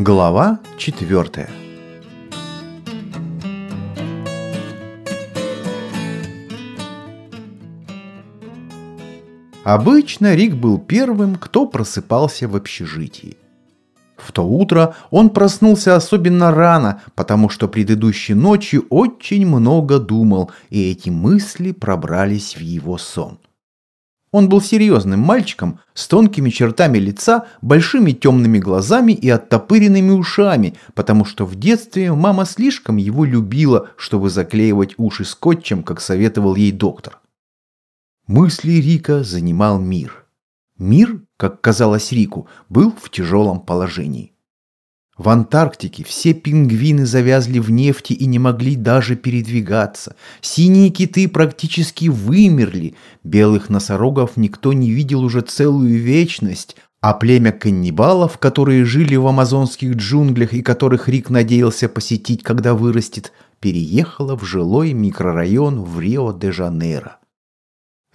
Глава четвертая. Обычно Рик был первым, кто просыпался в общежитии. В то утро он проснулся особенно рано, потому что предыдущей ночью очень много думал, и эти мысли пробрались в его сон. Он был серьезным мальчиком с тонкими чертами лица, большими темными глазами и оттопыренными ушами, потому что в детстве мама слишком его любила, чтобы заклеивать уши скотчем, как советовал ей доктор. Мысли Рика занимал мир. Мир, как казалось Рику, был в тяжелом положении. В Антарктике все пингвины завязли в нефти и не могли даже передвигаться. Синие киты практически вымерли. Белых носорогов никто не видел уже целую вечность. А племя каннибалов, которые жили в амазонских джунглях и которых Рик надеялся посетить, когда вырастет, переехало в жилой микрорайон в Рио-де-Жанейро.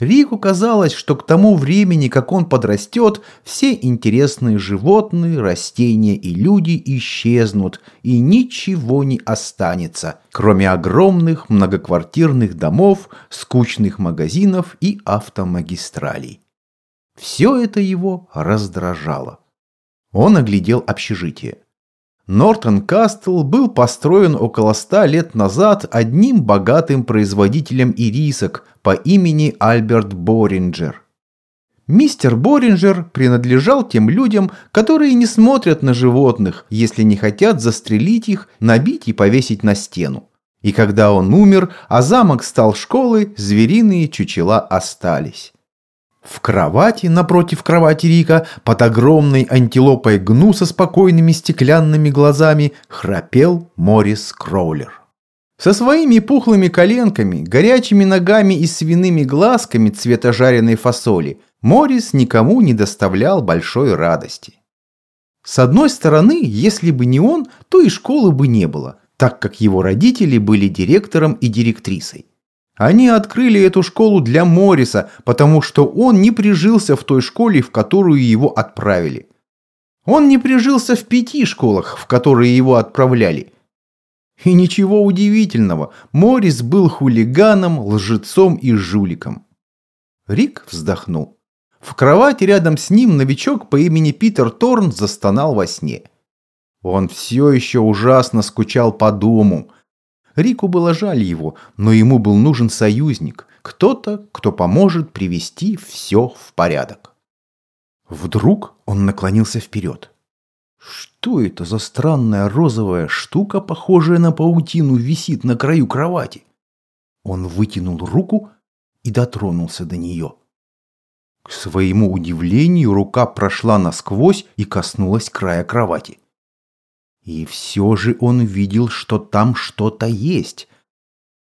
Рику казалось, что к тому времени, как он подрастет, все интересные животные, растения и люди исчезнут, и ничего не останется, кроме огромных многоквартирных домов, скучных магазинов и автомагистралей. Все это его раздражало. Он оглядел общежитие. Нортон Кастл был построен около ста лет назад одним богатым производителем ирисок по имени Альберт Боринджер. Мистер Боринджер принадлежал тем людям, которые не смотрят на животных, если не хотят застрелить их, набить и повесить на стену. И когда он умер, а замок стал школой, звериные чучела остались. В кровати, напротив кровати Рика, под огромной антилопой гну со спокойными стеклянными глазами, храпел Морис Кроулер. Со своими пухлыми коленками, горячими ногами и свиными глазками цвета жареной фасоли Морис никому не доставлял большой радости. С одной стороны, если бы не он, то и школы бы не было, так как его родители были директором и директрисой. Они открыли эту школу для Морриса, потому что он не прижился в той школе, в которую его отправили. Он не прижился в пяти школах, в которые его отправляли. И ничего удивительного, Моррис был хулиганом, лжецом и жуликом. Рик вздохнул. В кровати рядом с ним новичок по имени Питер Торн застонал во сне. Он все еще ужасно скучал по дому – Рику было жаль его, но ему был нужен союзник, кто-то, кто поможет привести все в порядок. Вдруг он наклонился вперед. Что это за странная розовая штука, похожая на паутину, висит на краю кровати? Он вытянул руку и дотронулся до нее. К своему удивлению рука прошла насквозь и коснулась края кровати. И все же он видел, что там что-то есть.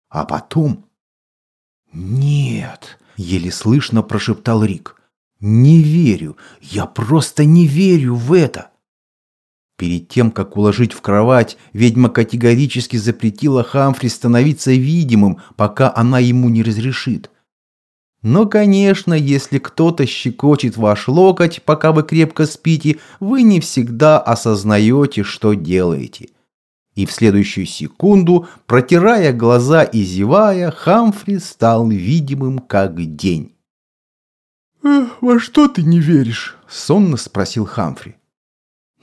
А потом... «Нет!» — еле слышно прошептал Рик. «Не верю! Я просто не верю в это!» Перед тем, как уложить в кровать, ведьма категорически запретила Хамфри становиться видимым, пока она ему не разрешит. Но, конечно, если кто-то щекочет ваш локоть, пока вы крепко спите, вы не всегда осознаете, что делаете. И в следующую секунду, протирая глаза и зевая, Хамфри стал видимым как день. «Во что ты не веришь?» – сонно спросил Хамфри.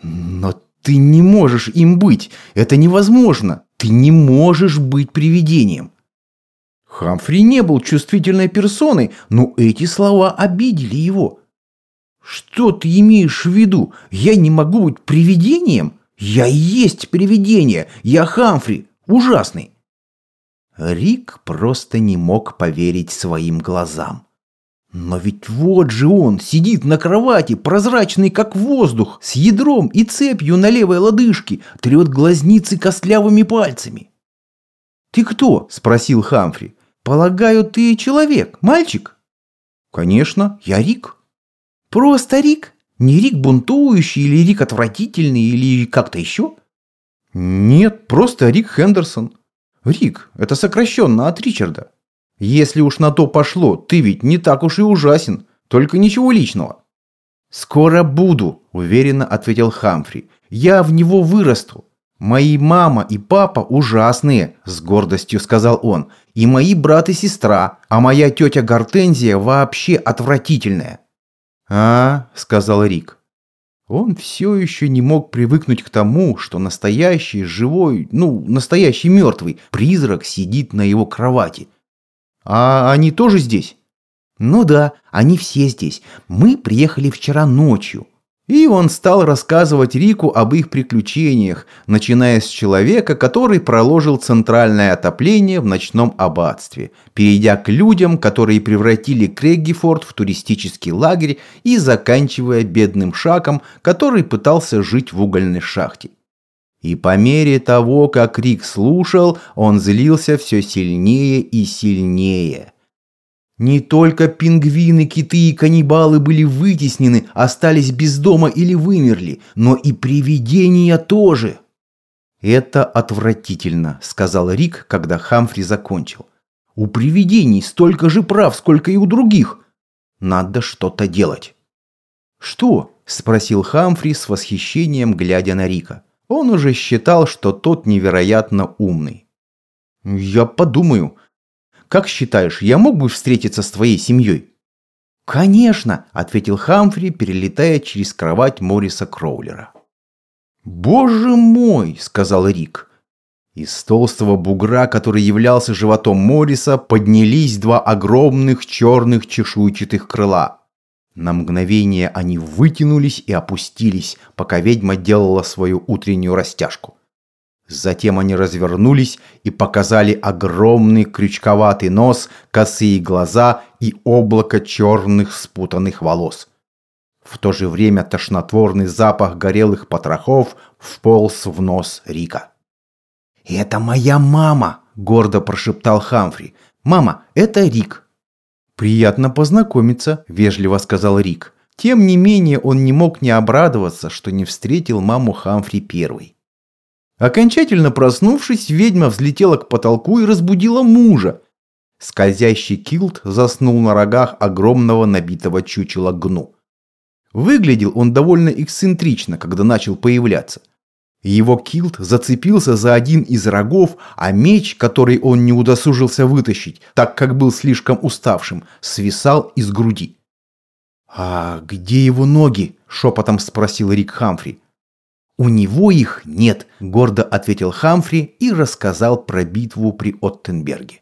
«Но ты не можешь им быть! Это невозможно! Ты не можешь быть привидением!» Хамфри не был чувствительной персоной, но эти слова обидели его. «Что ты имеешь в виду? Я не могу быть привидением? Я и есть привидение! Я Хамфри! Ужасный!» Рик просто не мог поверить своим глазам. Но ведь вот же он сидит на кровати, прозрачный как воздух, с ядром и цепью на левой лодыжке, трет глазницы костлявыми пальцами. «Ты кто?» – спросил Хамфри. Полагаю, ты человек, мальчик? Конечно, я Рик. Просто Рик? Не Рик бунтующий или Рик отвратительный или как-то еще? Нет, просто Рик Хендерсон. Рик, это сокращенно от Ричарда. Если уж на то пошло, ты ведь не так уж и ужасен, только ничего личного. Скоро буду, – уверенно ответил Хамфри. «Я в него вырасту. Мои мама и папа ужасные», – с гордостью сказал он. «И мои брат и сестра, а моя тетя Гортензия вообще отвратительная». «А», – сказал Рик. Он все еще не мог привыкнуть к тому, что настоящий, живой, ну, настоящий мертвый призрак сидит на его кровати. «А они тоже здесь?» «Ну да, они все здесь. Мы приехали вчера ночью». И он стал рассказывать Рику об их приключениях, начиная с человека, который проложил центральное отопление в ночном аббатстве, перейдя к людям, которые превратили Креггифорд в туристический лагерь и заканчивая бедным Шаком, который пытался жить в угольной шахте. И по мере того, как Рик слушал, он злился все сильнее и сильнее – не только пингвины, киты и каннибалы были вытеснены, остались без дома или вымерли, но и привидения тоже. «Это отвратительно», — сказал Рик, когда Хамфри закончил. «У привидений столько же прав, сколько и у других. Надо что-то делать». «Что?» – спросил Хамфри с восхищением, глядя на Рика. Он уже считал, что тот невероятно умный. «Я подумаю. Как считаешь, я мог бы встретиться с твоей семьей?» «Конечно», — ответил Хамфри, перелетая через кровать Мориса Кроулера. «Боже мой!» — сказал Рик. Из толстого бугра, который являлся животом Мориса, поднялись два огромных черных чешуйчатых крыла. На мгновение они вытянулись и опустились, пока ведьма делала свою утреннюю растяжку. Затем они развернулись и показали огромный крючковатый нос, косые глаза и облако черных спутанных волос. В то же время тошнотворный запах горелых потрохов вполз в нос Рика. «Это моя мама!» – гордо прошептал Хамфри. «Мама, это Рик!» «Приятно познакомиться», – вежливо сказал Рик. Тем не менее он не мог не обрадоваться, что не встретил маму Хамфри первой. Окончательно проснувшись, ведьма взлетела к потолку и разбудила мужа. Скользящий килт заснул на рогах огромного набитого чучела гну. Выглядел он довольно эксцентрично, когда начал появляться. Его килт зацепился за один из рогов, а меч, который он не удосужился вытащить, так как был слишком уставшим, свисал из груди. «А где его ноги?» – шепотом спросил Рик Хамфри. «У него их нет», – гордо ответил Хамфри и рассказал про битву при Оттенберге.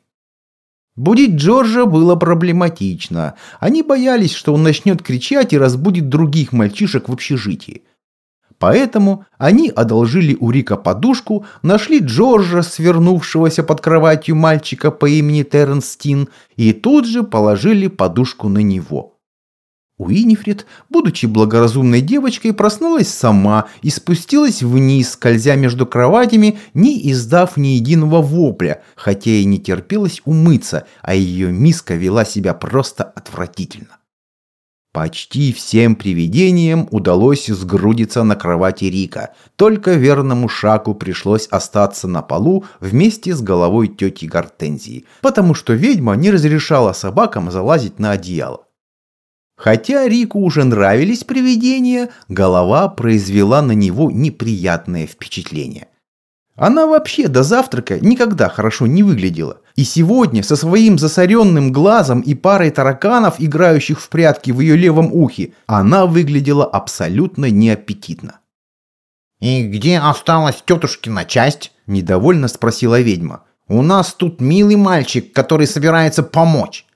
Будить Джорджа было проблематично. Они боялись, что он начнет кричать и разбудит других мальчишек в общежитии. Поэтому они одолжили у Рика подушку, нашли Джорджа, свернувшегося под кроватью мальчика по имени Тернстин, и тут же положили подушку на него. Уинифред, будучи благоразумной девочкой, проснулась сама и спустилась вниз, скользя между кроватями, не издав ни единого вопля, хотя и не терпелось умыться, а ее миска вела себя просто отвратительно. Почти всем привидениям удалось сгрудиться на кровати Рика, только верному Шаку пришлось остаться на полу вместе с головой тети Гортензии, потому что ведьма не разрешала собакам залазить на одеяло. Хотя Рику уже нравились привидения, голова произвела на него неприятное впечатление. Она вообще до завтрака никогда хорошо не выглядела. И сегодня со своим засоренным глазом и парой тараканов, играющих в прятки в ее левом ухе, она выглядела абсолютно неаппетитно. «И где осталась тетушкина часть?» – недовольно спросила ведьма. «У нас тут милый мальчик, который собирается помочь».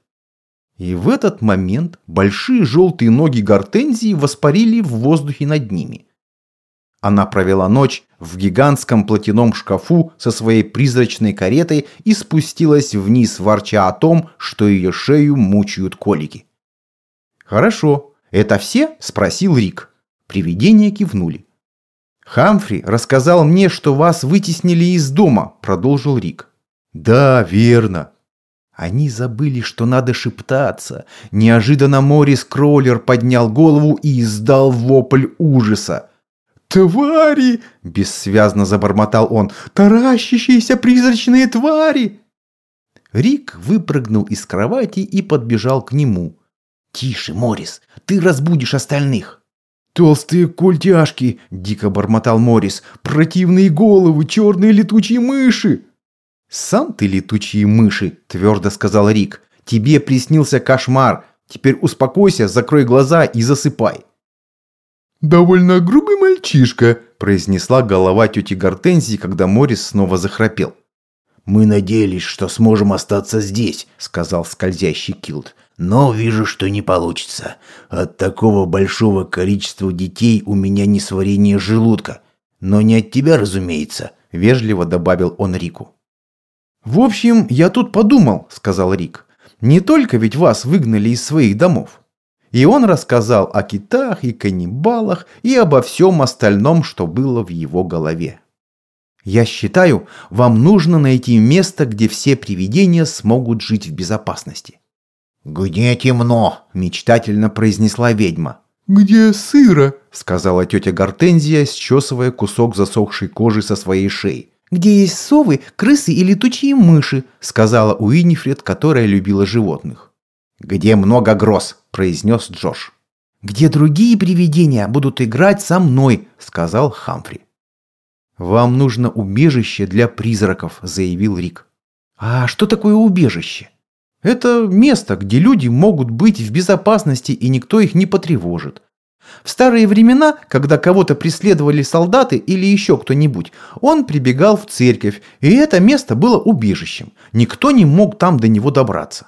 И в этот момент большие желтые ноги гортензии воспарили в воздухе над ними. Она провела ночь в гигантском платяном шкафу со своей призрачной каретой и спустилась вниз, ворча о том, что ее шею мучают колики. «Хорошо. Это все?» – спросил Рик. Привидения кивнули. «Хамфри рассказал мне, что вас вытеснили из дома», – продолжил Рик. «Да, верно. Они забыли, что надо шептаться. Неожиданно Морис Кроллер поднял голову и издал вопль ужаса. «Твари!» – бессвязно забормотал он. «Таращащиеся призрачные твари!» Рик выпрыгнул из кровати и подбежал к нему. «Тише, Морис, ты разбудишь остальных!» «Толстые культяшки!» – дико бормотал Морис. «Противные головы, черные летучие мыши!» «Сам ты летучие мыши!» – твердо сказал Рик. «Тебе приснился кошмар. Теперь успокойся, закрой глаза и засыпай». «Довольно грубый мальчишка», – произнесла голова тети Гортензии, когда Морис снова захрапел. «Мы надеялись, что сможем остаться здесь», — сказал скользящий Килд. «Но вижу, что не получится. От такого большого количества детей у меня несварение желудка. Но не от тебя, разумеется», — вежливо добавил он Рику. «В общем, я тут подумал», — сказал Рик. «Не только ведь вас выгнали из своих домов». И он рассказал о китах и каннибалах и обо всем остальном, что было в его голове. Я считаю, вам нужно найти место, где все привидения смогут жить в безопасности. «Где темно?» – мечтательно произнесла ведьма. «Где сыро?» – сказала тетя Гортензия, счесывая кусок засохшей кожи со своей шеи. «Где есть совы, крысы и летучие мыши», – сказала Уинифред, которая любила животных. «Где много гроз», – произнес Джош. «Где другие привидения будут играть со мной», – сказал Хамфри. «Вам нужно убежище для призраков», – заявил Рик. «А что такое убежище?» «Это место, где люди могут быть в безопасности и никто их не потревожит. В старые времена, когда кого-то преследовали солдаты или еще кто-нибудь, он прибегал в церковь, и это место было убежищем. Никто не мог там до него добраться.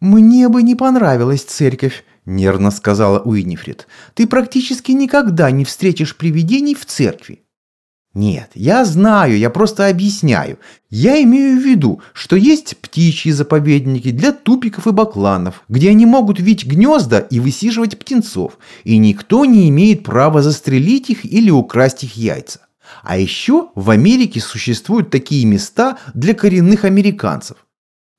«Мне бы не понравилась церковь», – нервно сказала Уинифрид. «Ты практически никогда не встретишь привидений в церкви. Нет, я знаю, я просто объясняю. Я имею в виду, что есть птичьи заповедники для тупиков и бакланов, где они могут вить гнезда и высиживать птенцов, и никто не имеет права застрелить их или украсть их яйца. А еще в Америке существуют такие места для коренных американцев.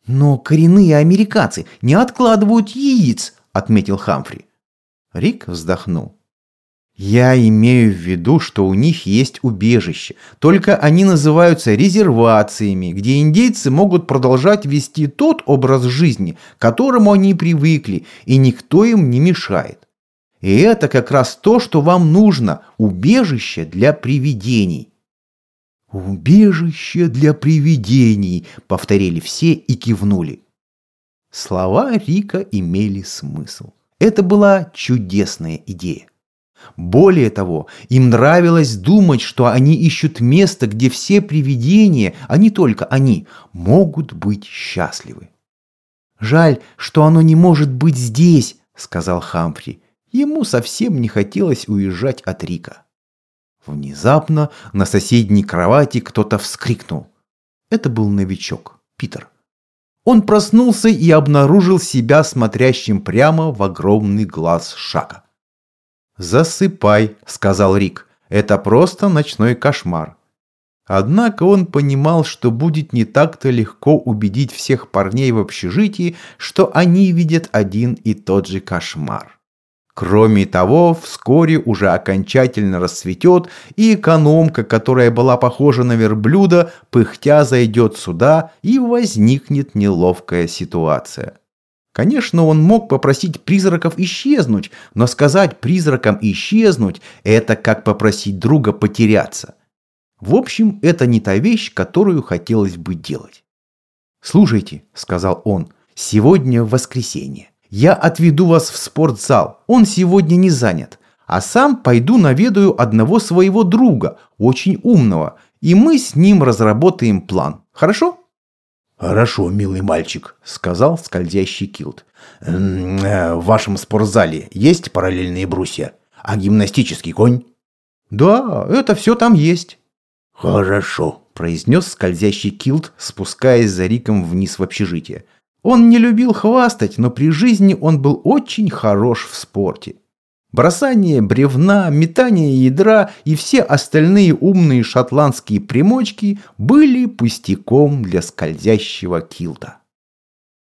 Но коренные американцы не откладывают яиц, отметил Хамфри. Рик вздохнул. Я имею в виду, что у них есть убежище, только они называются резервациями, где индейцы могут продолжать вести тот образ жизни, к которому они привыкли, и никто им не мешает. И это как раз то, что вам нужно – убежище для привидений. «Убежище для привидений», – повторили все и кивнули. Слова Рика имели смысл. Это была чудесная идея. Более того, им нравилось думать, что они ищут место, где все привидения, а не только они, могут быть счастливы. «Жаль, что оно не может быть здесь», — сказал Хамфри. Ему совсем не хотелось уезжать от Рика. Внезапно на соседней кровати кто-то вскрикнул. Это был новичок, Питер. Он проснулся и обнаружил себя смотрящим прямо в огромный глаз Шака. «Засыпай», — сказал Рик. «Это просто ночной кошмар». Однако он понимал, что будет не так-то легко убедить всех парней в общежитии, что они видят один и тот же кошмар. Кроме того, вскоре уже окончательно расцветет, и экономка, которая была похожа на верблюда, пыхтя зайдет сюда, и возникнет неловкая ситуация. Конечно, он мог попросить призраков исчезнуть, но сказать призракам исчезнуть – это как попросить друга потеряться. В общем, это не та вещь, которую хотелось бы делать. «Слушайте», – сказал он, – «сегодня воскресенье. Я отведу вас в спортзал, он сегодня не занят, а сам пойду наведаю одного своего друга, очень умного, и мы с ним разработаем план. Хорошо?» «Хорошо, милый мальчик», — сказал скользящий килт. «Э, «В вашем спортзале есть параллельные брусья? А гимнастический конь?» «Да, это все там есть». «Хорошо», — произнес скользящий килт, спускаясь за Риком вниз в общежитие. Он не любил хвастать, но при жизни он был очень хорош в спорте. Бросание бревна, метание ядра и все остальные умные шотландские примочки были пустяком для скользящего килта.